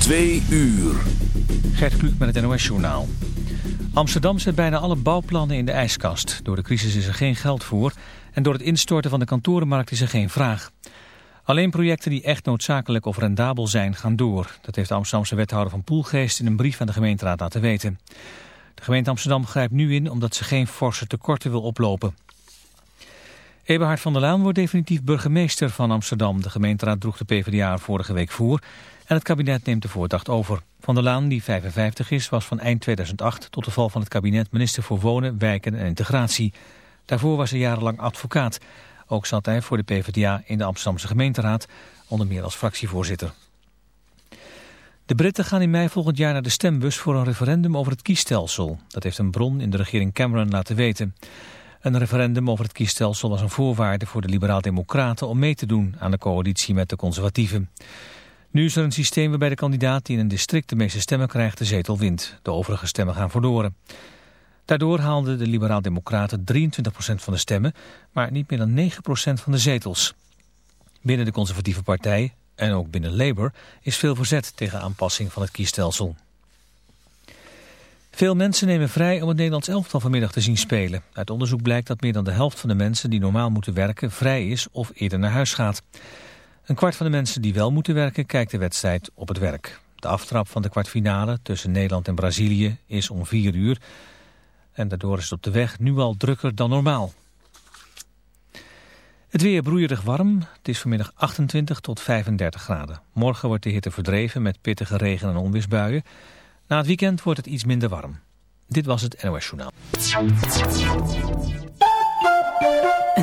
Twee uur. Gert Kluk met het NOS Journaal. Amsterdam zet bijna alle bouwplannen in de ijskast. Door de crisis is er geen geld voor en door het instorten van de kantorenmarkt is er geen vraag. Alleen projecten die echt noodzakelijk of rendabel zijn gaan door. Dat heeft de Amsterdamse wethouder van Poelgeest in een brief aan de gemeenteraad laten weten. De gemeente Amsterdam grijpt nu in omdat ze geen forse tekorten wil oplopen. Eberhard van der Laan wordt definitief burgemeester van Amsterdam. De gemeenteraad droeg de PvdA vorige week voor en het kabinet neemt de voordracht over. Van der Laan, die 55 is, was van eind 2008 tot de val van het kabinet minister voor Wonen, Wijken en Integratie. Daarvoor was hij jarenlang advocaat. Ook zat hij voor de PvdA in de Amsterdamse gemeenteraad, onder meer als fractievoorzitter. De Britten gaan in mei volgend jaar naar de stembus voor een referendum over het kiesstelsel. Dat heeft een bron in de regering Cameron laten weten. Een referendum over het kiesstelsel was een voorwaarde voor de liberaal-democraten om mee te doen aan de coalitie met de conservatieven. Nu is er een systeem waarbij de kandidaat die in een district de meeste stemmen krijgt de zetel wint. De overige stemmen gaan verloren. Daardoor haalden de liberaal-democraten 23% van de stemmen, maar niet meer dan 9% van de zetels. Binnen de conservatieve partij en ook binnen Labour is veel verzet tegen aanpassing van het kiesstelsel. Veel mensen nemen vrij om het Nederlands elftal vanmiddag te zien spelen. Uit onderzoek blijkt dat meer dan de helft van de mensen die normaal moeten werken vrij is of eerder naar huis gaat. Een kwart van de mensen die wel moeten werken kijkt de wedstrijd op het werk. De aftrap van de kwartfinale tussen Nederland en Brazilië is om vier uur. En daardoor is het op de weg nu al drukker dan normaal. Het weer broeierig warm. Het is vanmiddag 28 tot 35 graden. Morgen wordt de hitte verdreven met pittige regen- en onweersbuien. Na het weekend wordt het iets minder warm. Dit was het NOS Journaal.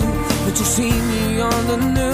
but you see me on the news.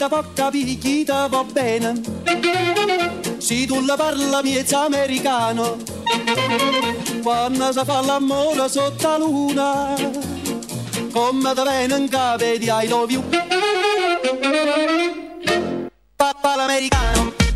te porta picchita va bene. Se tu la parla miezza americano, quando si fa l'amore sotto la luna, come te viene in capo di I love you. Papà l'americano.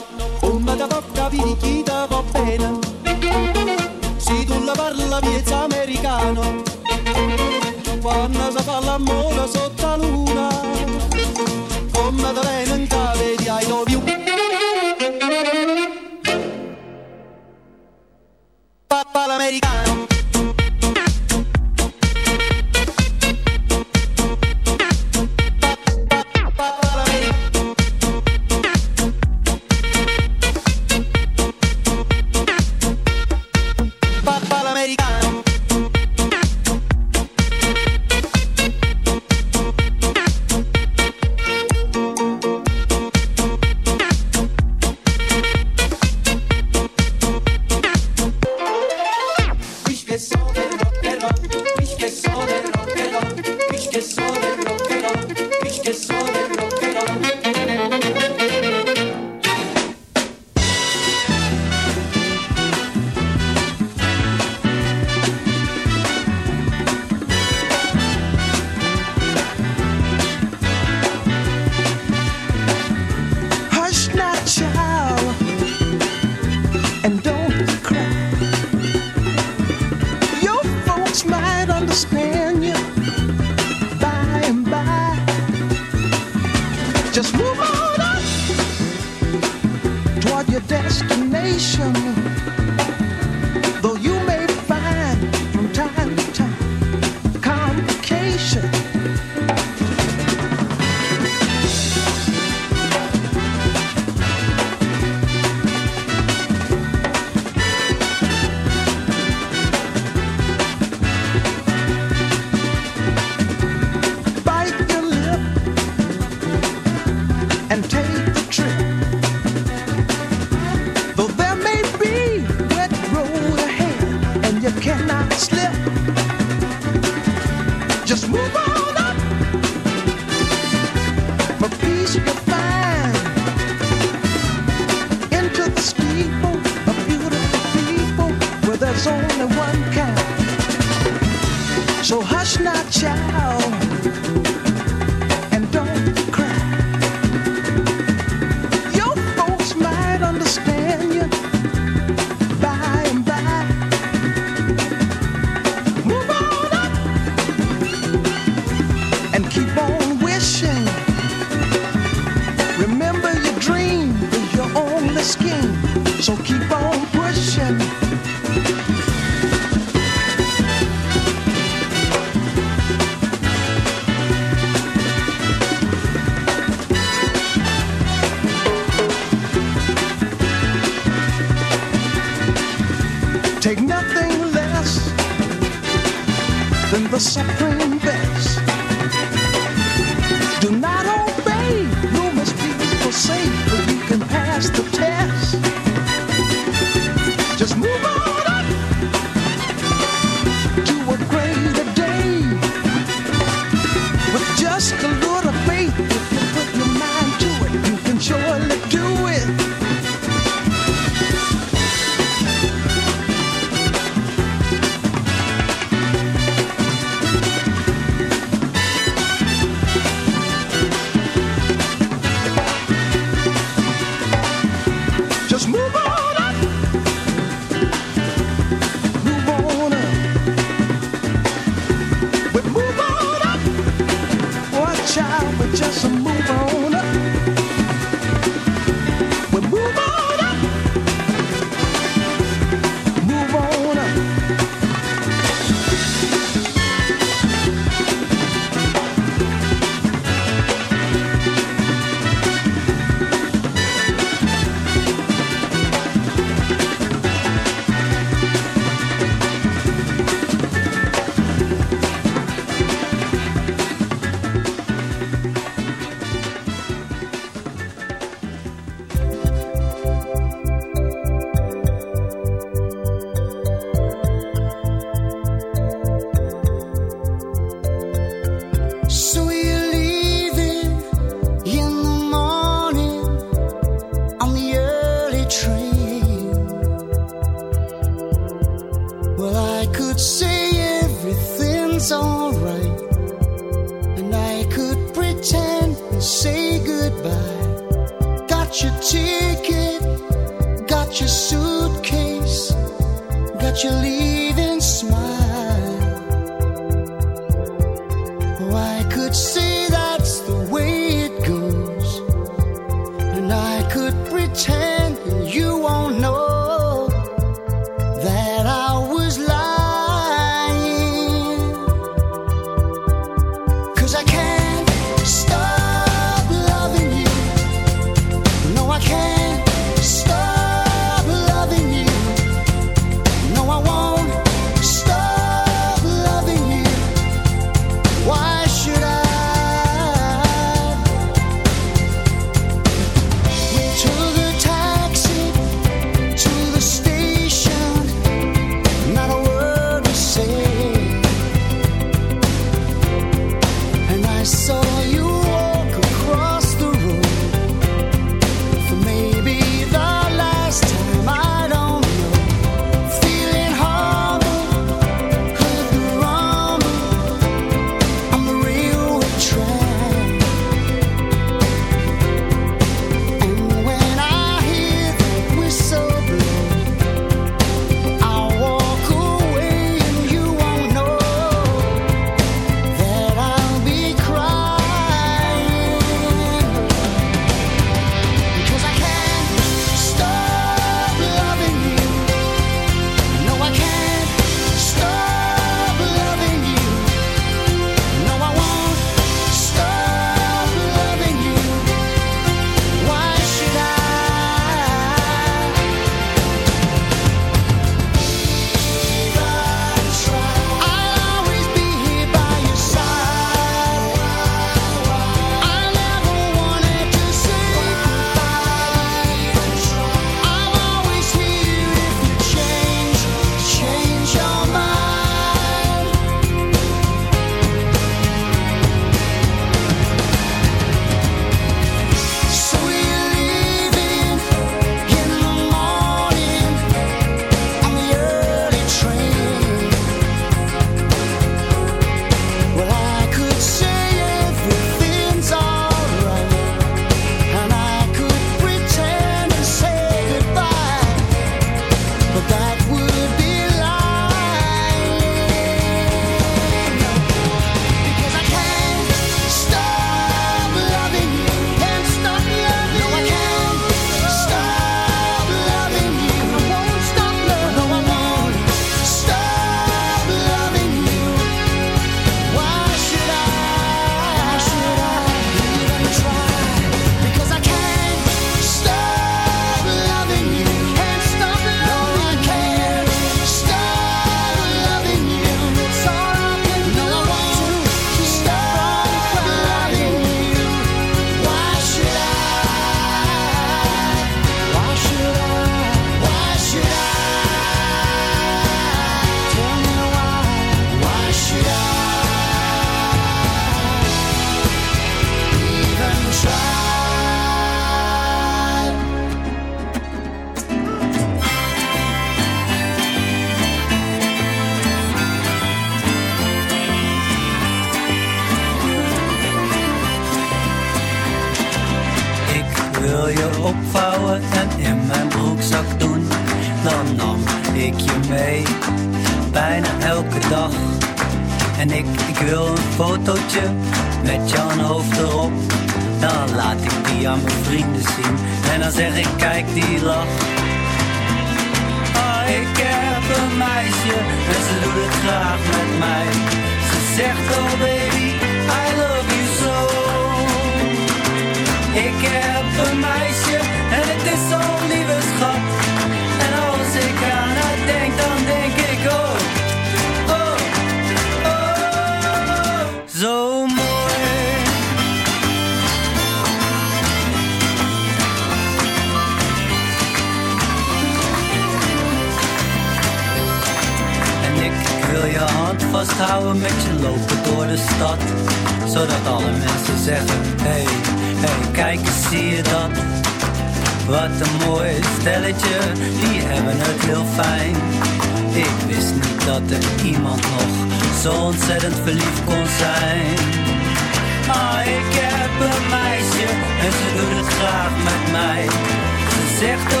cierto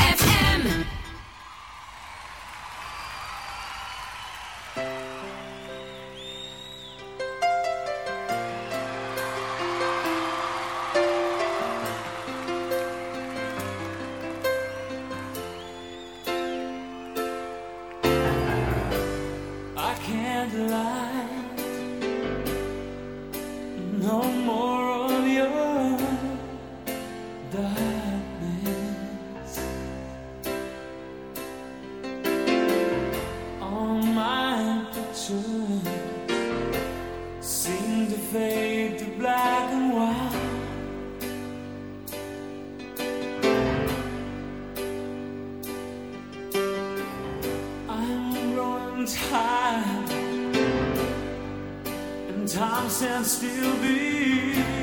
and still be.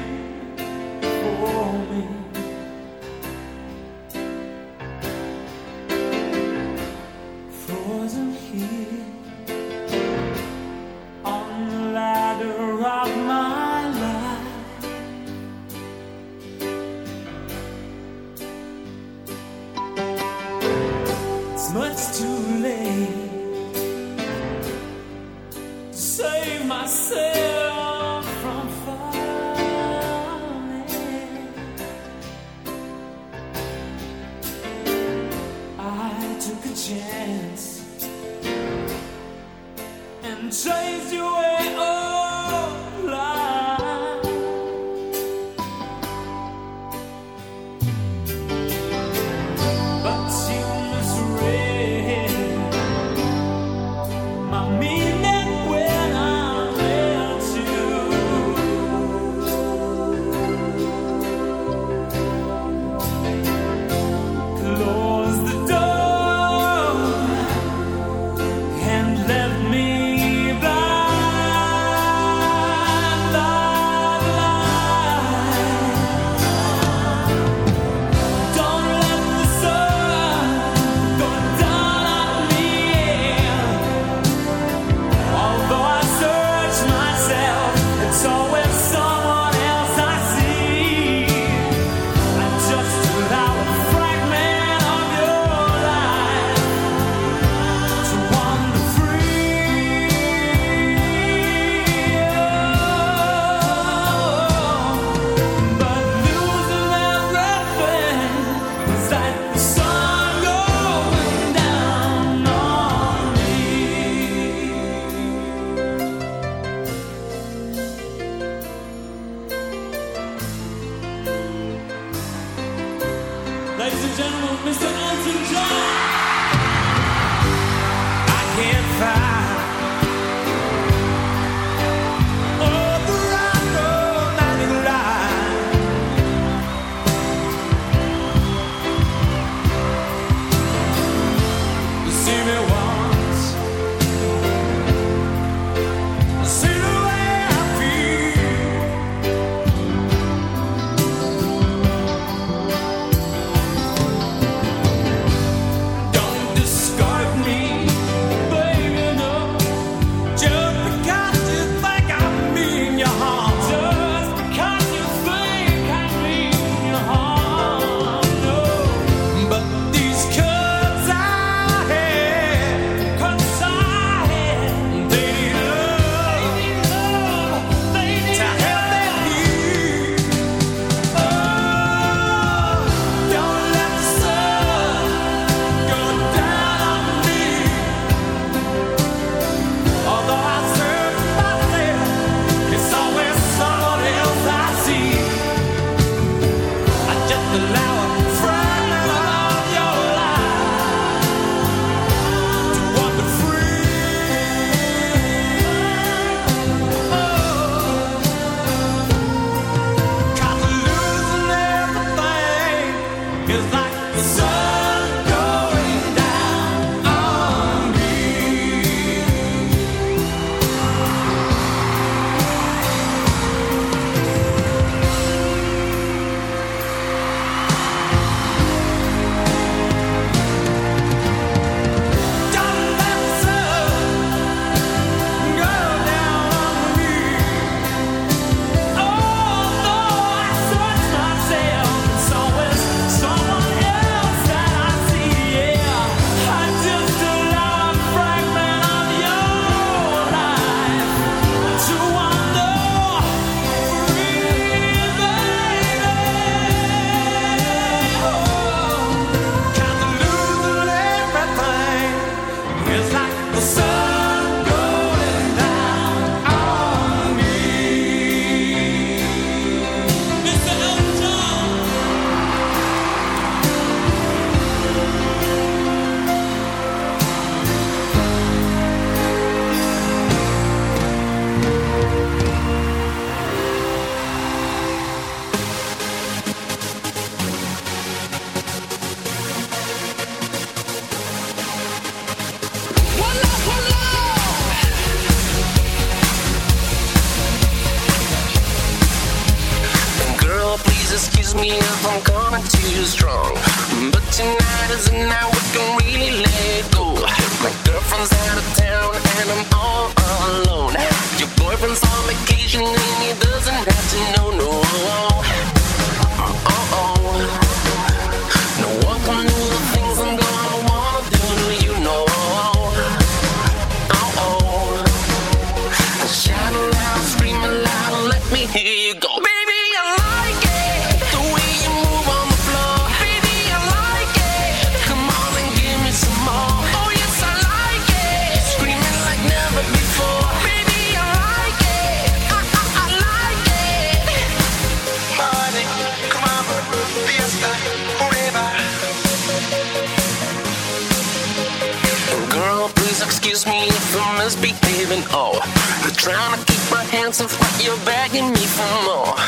trying to keep my hands off, but you're begging me for more.